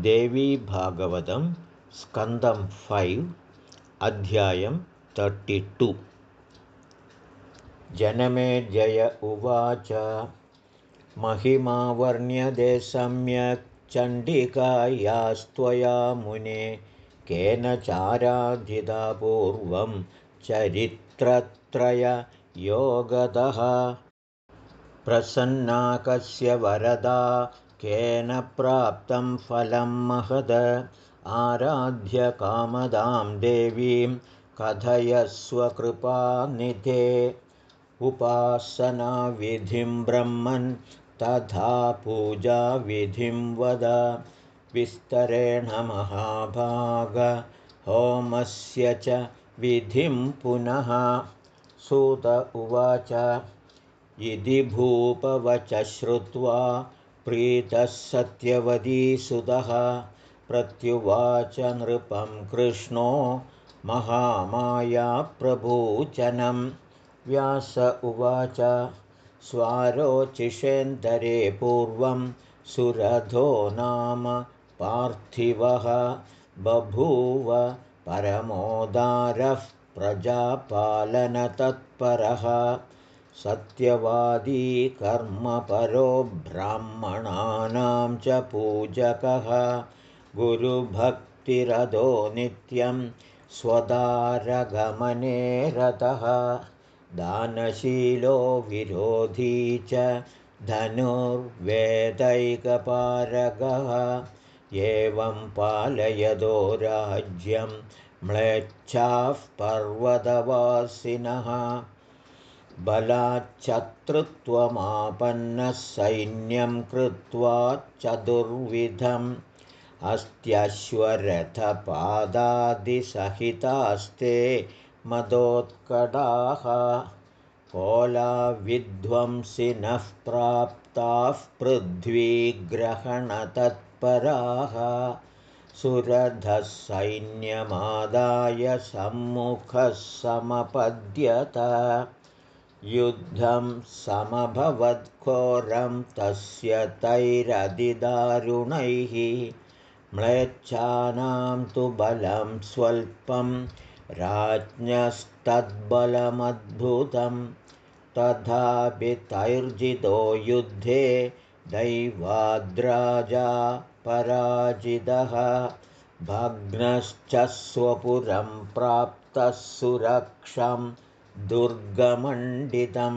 देवीभागवतं स्कन्दं फैव् अध्यायं तर्टिटु जनमे जय उवाच। महिमावर्ण्यदे सम्यक् चण्डिकायास्त्वया मुने केन चाराधिता पूर्वं चरित्रत्रययोगतः प्रसन्नाकस्य वरदा केन प्राप्तं फलं महद? आराध्य कामदां देवीं कथयस्वकृपानिधे उपासनाविधिं ब्रह्मन् तथा पूजाविधिं वद। विस्तरेण महाभाग होमस्य च विधिं पुनः। सुत उवाच इति भूपवच श्रुत्वा प्रीतः सत्यवतीसुतः प्रत्युवाच नृपं कृष्णो महामायाप्रभूचनं। व्यास उवाच स्वारोचिषेन्दरे पूर्वं सुरधो नाम पार्थिवः बभूव परमोदारः प्रजापालनतत्परः सत्यवादी कर्मपरो ब्राह्मणानां च पूजकः गुरुभक्तिरधो नित्यं स्वदारगमने रतः। दानशीलो विरोधी च धनुर्वेदैकपारगः। एवं पालयदो राज्यं म्लेच्छाः पर्वतवासिनः बलाच्छत्रुत्वमापन्नः सैन्यं कृत्वा चतुर्विधम् अस्त्यश्वरथपादादिसहितास्ते मदोत्कटाः कोलाविध्वंसिनः प्राप्ताः पृथ्वीग्रहणतत्पराः सुरधः सैन्यमादाय सम्मुखः समपद्यत युद्धं समभवद्घोरं तस्य तैरधिदारुणैः म्लेच्छानां तु बलं स्वल्पं राज्ञस्तद्बलमद्भुतं तथापि तैर्जितो युद्धे दैवाद्राजा पराजितः भग्नश्च स्वपुरं प्राप्तः सुरक्षं दुर्गमण्डितं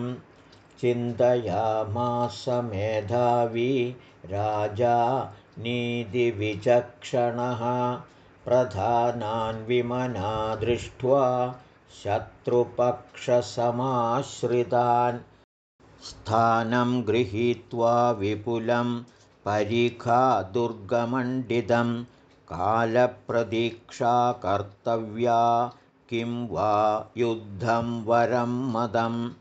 चिन्तयामास मेधावी राजा नीतिविचक्षणः प्रधानान् विमना दृष्ट्वा शत्रुपक्षसमाश्रितान् स्थानं गृहीत्वा विपुलं परिखा दुर्गमण्डितं कालप्रतीक्षा कर्तव्या किं वा युद्धं वरं मदं?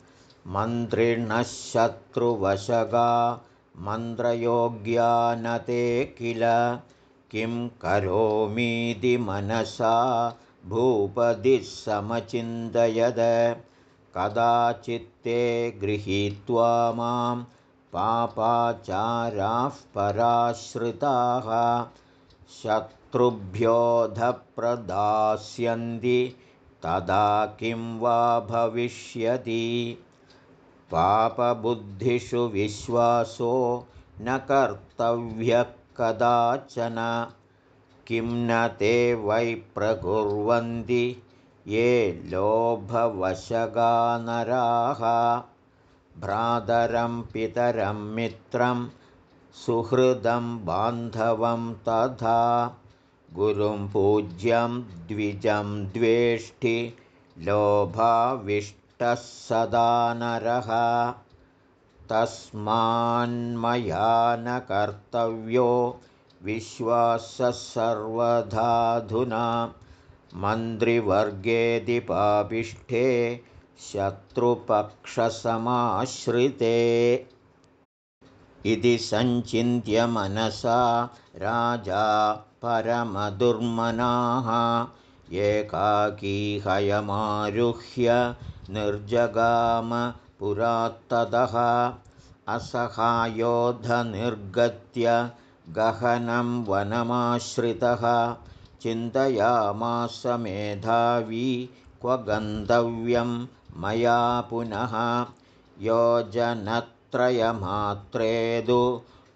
मन्त्रिणः शत्रुवशगा मन्त्रयोग्या न ते किल? किं करोमीति मनसा भूपदिः समचिन्तयद कदाचित्ते गृहीत्वा मां पापाचाराः पराश्रिताः। शत्रुभ्योऽधप्रदास्यन्ति तदा किं वा भविष्यति? पापबुद्धिषु विश्वासो न कर्तव्यः कदाचन। किं न ते वै प्रकुर्वन्ति? ये लोभवशगानराः। भ्रातरं पितरं मित्रं सुहृदं बान्धवं तथा गुरुं पूज्यं द्विजं द्वेष्टि लोभाविष्टः सदा नरः। तस्मान्मया न कर्तव्यो विश्वासः सर्वधाधुना। मन्त्रिवर्गेऽधिपापिष्ठे शत्रुपक्षसमाश्रिते। इति सञ्चिन्त्य मनसा राजा परमदुर्मनाः एकाकी हयमारुह्य निर्जगाम पुरात्ततः असहायोधनिर्गत्य गहनं वनमाश्रितः चिन्तयामास मेधावी क्व गन्तव्यं मया पुनः योजनत्रयमात्रेदु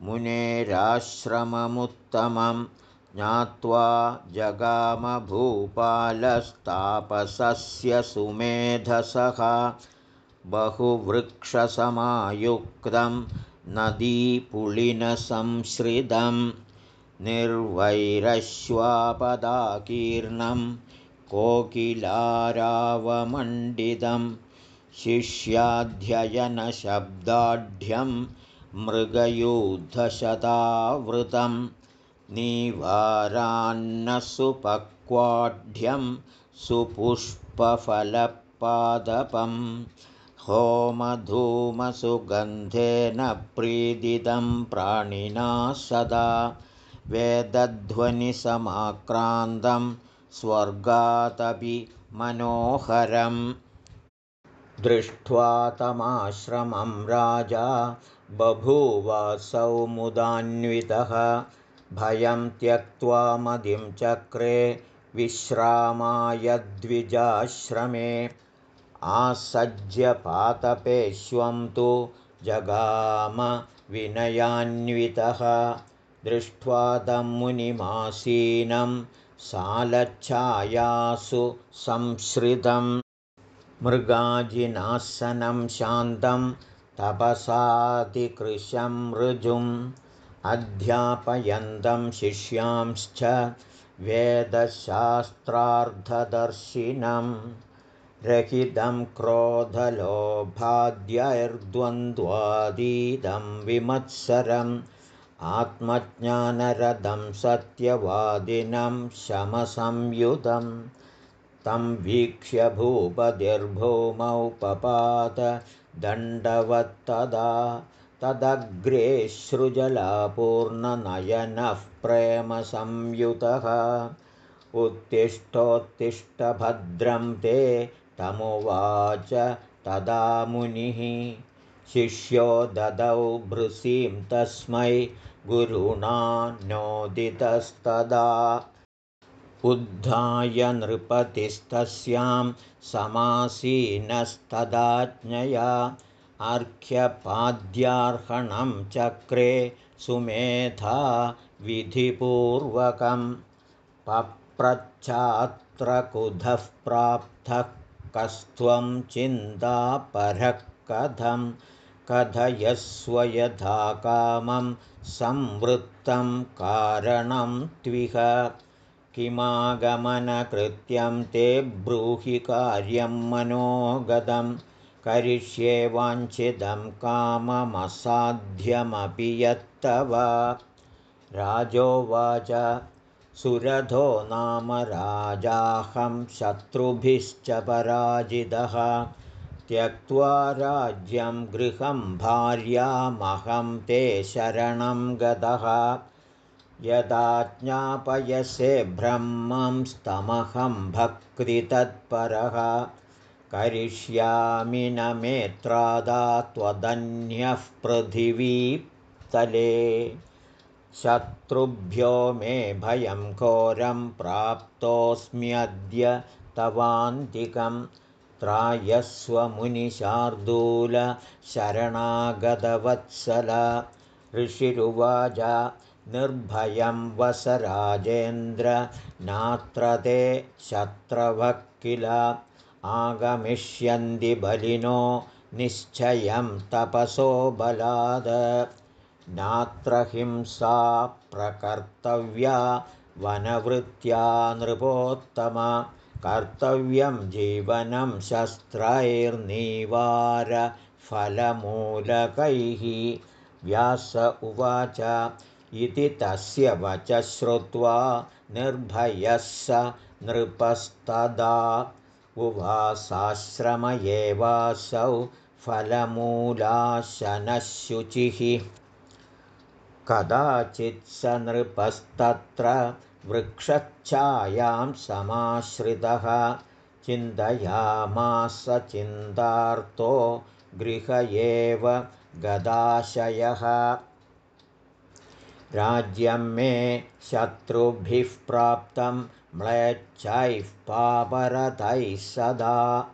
मुनेराश्रममुत्तमं ज्ञात्वा जगामभूपालस्तापसस्य सुमेधसः बहुवृक्षसमायुक्तं नदीपुलिनसंश्रितं निर्वैरश्वापदाकीर्णं कोकिलारावमण्डितं शिष्याध्ययनशब्दाढ्यं मृगयूधशतावृतं निवारान्नसुपक्वाढ्यं सुपुष्पफलपादपं होमधूमसुगन्धेन प्रीदितं प्राणिना सदा वेदध्वनिसमाक्रान्तं स्वर्गादपि मनोहरम् दृष्ट्वा तमाश्रमं राजा बभूवासौ मुदान्वितः भयं त्यक्त्वा मदिं चक्रे विश्रामाय आसज्यपातपेष्वं तु जगाम विनयान्वितः। दृष्ट्वा तं मुनिमासीनं सालच्छायासु संश्रितम् मृगाजिनासनं शान्तं तपसातिकृशं ऋजुम् अध्यापयन्तं शिष्यांश्च वेदशास्त्रार्धदर्शिनं रहितं क्रोधलोभाद्यैर्द्वन्द्वादीदं विमत्सरम् आत्मज्ञानरदं सत्यवादिनं शमसंयुतम् तं वीक्ष्य भूपतिर्भूमौ पपात दण्डवत्तदा तदग्रे सृजलापूर्णनयनः प्रेमसंयुतः। उत्तिष्ठोत्तिष्ठभद्रं ते तमुवाच तदा मुनिः। शिष्यो ददौ भृसीं तस्मै गुरुणा नोदितस्तदा। उद्धाय नृपतिस्तस्यां समासीनस्तदाज्ञया अर्घ्यपाद्यार्हणं चक्रे सुमेधा विधिपूर्वकं पप्रच्छात्रकुधः प्राप्तः कस्त्वं चिन्तापरः कथं कथयस्व यथा कामं संवृत्तं कारणं त्विह किमागमनकृत्यं ते ब्रूहि कार्यं मनोगतं करिष्ये वाञ्छितं काममसाध्यमपि यत्तव। राजोवाच सुरथो नाम राजाहं शत्रुभिश्च पराजितः। त्यक्त्वा राज्यं गृहं भार्यामहं ते शरणं गतः। यदा ज्ञापयसे ब्रह्मंस्तमहं भक्तितत्परः करिष्यामि न मेत्रादा त्वदन्यः पृथिवीतले। शत्रुभ्यो मे भयं घोरं प्राप्तोऽस्म्यद्य तवान्तिकं त्रायस्वमुनिशार्दूलशरणागतवत्सल ऋषिरुवाच निर्भयं वस राजेन्द्र नात्र ते शत्रवः किल आगमिष्यन्ति बलिनो निश्चयं तपसो बलाद। नात्र हिंसा प्रकर्तव्या वनवृत्त्या नृपोत्तम। कर्तव्यं जीवनं शस्त्रैर्निवारफलमूलकैः व्यास उवाच इति तस्य वच श्रुत्वा निर्भयः स नृपस्तदा उवासाश्रम एवासौ फलमूलाशनशुचिः। कदाचित् स नृपस्तत्र वृक्षच्छायां समाश्रितः चिन्तयामास चिन्तार्तो गृह एव गदाशयः। राज्यं मे शत्रुभिः प्राप्तं म्लेच्छैः पापरथैः सदा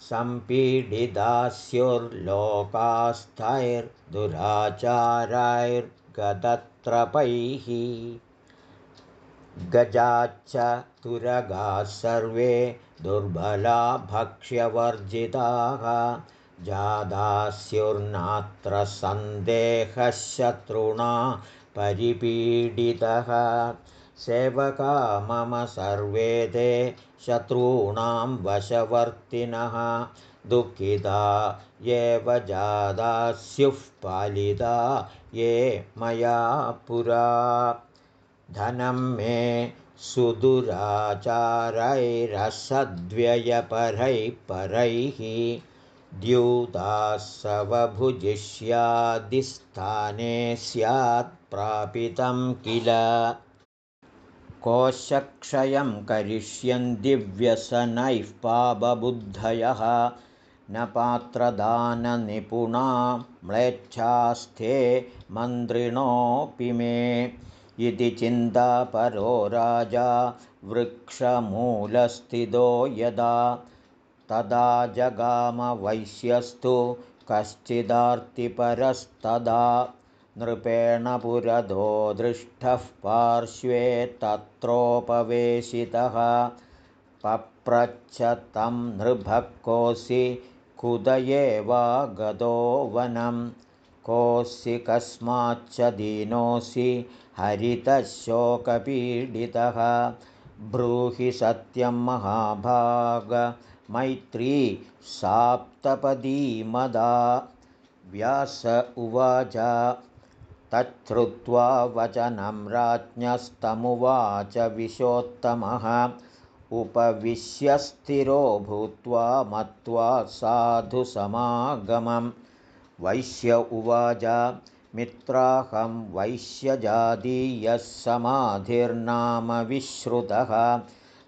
सम्पीडितास्योर्लोकास्थैर्दुराचारैर्गतत्रपैः गजाच्च तुरगाः सर्वे दुर्बला भक्ष्यवर्जिताः जादास्युर्नात्र सन्देहः शत्रुणा परिपीडितः। सेवका मम सर्वे ते शत्रूणां वशवर्तिनः। दुःखिता एव जादा स्युः पालिता ये मया पुरा। धनं मे सुदुराचारैरसद्व्ययपरैः परैः द्यूतास्सवभुजिष्यादिस्थाने स्यात् प्रापितं किल कोशक्षयं करिष्यन्दिव्यसनैः पापबुद्धयः। न पात्रदाननिपुणा म्लेच्छास्थे मन्त्रिणोऽपि मे। इति चिन्तापरो राजा वृक्षमूलस्थितो यदा। तदा जगामवैश्यस्तु कश्चिदार्तिपरस्तदा नृपेण पुरधो दृष्टः पार्श्वे तत्रोपवेशितः। पप्रच्छ तं नृभक्कोऽसि कुदये वा गतो वनं। कोऽसि कस्माच्च दीनोऽसि हरितशोकपीडितः। ब्रूहि सत्यं महाभागमैत्री साप्तपदीमदा व्यास उवाच तच्छ्रुत्वा वचनं राज्ञस्तमुवाच विशोत्तमः। उपविश्यस्थिरो भूत्वा मत्वा साधुसमागमं। वैश्य उवाच मित्राहं वैश्यजातीयः समाधिर्नाम विश्रुतः।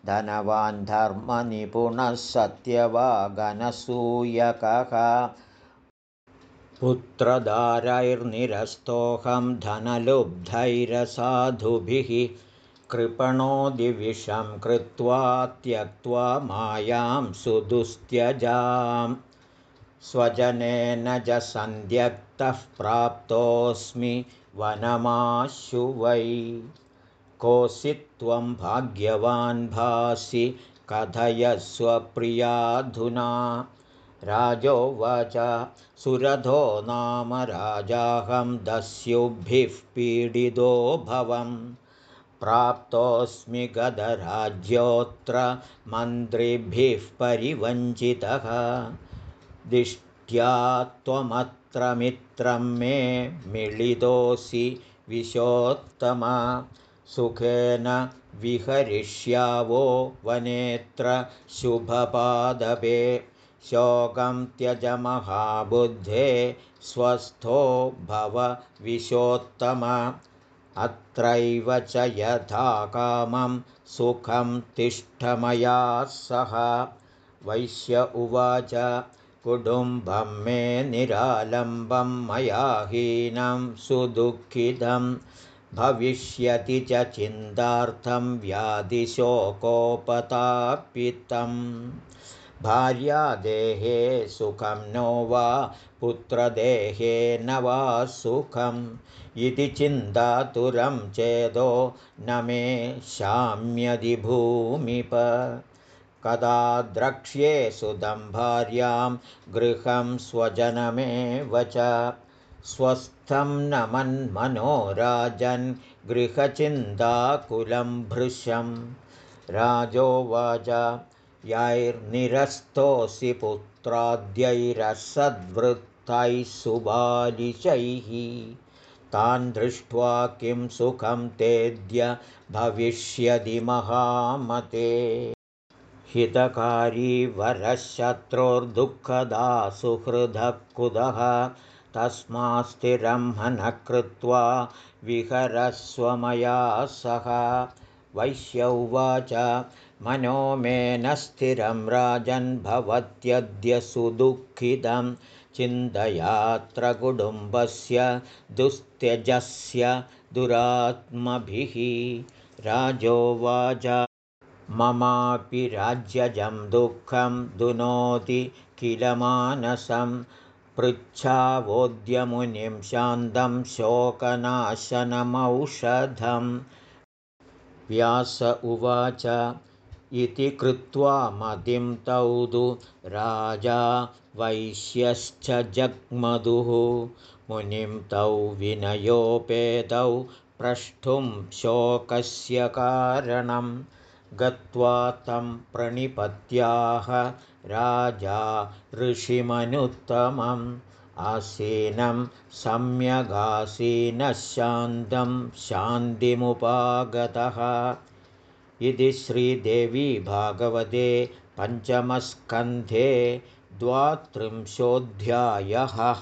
धनवान् धर्मनिपुणः सत्यवागनसूयकः पुत्रदारैर्निरस्तोऽहं धनलुब्धैरसाधुभिः कृपणोदिविषं कृत्वा त्यक्त्वा मायां सुदुस्त्यजाम्। स्वजनेन च सन्ध्यक्तः प्राप्तोऽस्मि वनमाशु वै। कोऽसि त्वं भाग्यवान् भासि कथयस्वप्रियाधुना राजोवाच। सुरधो नाम राजाहं दस्युभिः पीडितो भवं प्राप्तोऽस्मि गदराज्योऽत्र मन्त्रिभिः परिवञ्चितः। दिष्ट्या त्वमत्र मित्रं मे मिलितोऽसि विशोत्तम। सुखेन विहरिष्यावो वनेत्र शुभपादपे शोकं त्यज महाबुद्धे स्वस्थो भव विशोत्तम। अत्रैव च यथा कामं सुखं तिष्ठमया सह। वैश्य उवाच कुटुम्बं मे निरालम्बं मया हीनं सुदुःखितं। भविष्यति च चिन्तार्थं व्याधिशोकोपतापितम् भार्यादेहे सुखं नो वा पुत्रदेहे न वा सुखम्। इति चिन्तातुरं चेदो न मे शाम्यधिभूमिप कदा द्रक्ष्ये सुदं भार्यां गृहं स्वजनमेव च। स्वस्थं न मन्मनो राजन् गृहचिन्ताकुलं भृशं राजोवाच यैर्निरस्तोऽसि पुत्राद्यैरसद्वृत्तैः सुबालिशैः तान् दृष्ट्वा किं सुखं तेद्य भविष्यति महामते। हितकारी वरः शत्रोर्दुःखदा सुहृदः कुदः तस्मास्थिरं मनः कृत्वा विहरस्वमया सह वैश्य उवाच मनो मे न स्थिरं राजन् भवत्यद्य सुदुःखितं। चिन्तयात्र कुटुम्बस्य दुस्त्यजस्य दुरात्मभिः। राजोवाच ममापि राज्यजं दुःखं दुनोति किल मानसं। पृच्छावोद्यमुनिं शान्तं शोकनाशनमौषधम् व्यास उवाच। इति कृत्वा मदिं तौदु। राजा वैश्यश्च जग्मधुः। मुनिं तौ विनयोपेतौ प्रष्टुं शोकस्य कारणं। गत्वा तं प्रणिपत्याह राजा ऋषिमनुत्तमम् आसीनं सम्यगासीनः शान्तं शान्तिमुपागतः। इति श्रीदेवी भागवते पञ्चमस्कन्धे द्वात्रिंशोऽध्यायः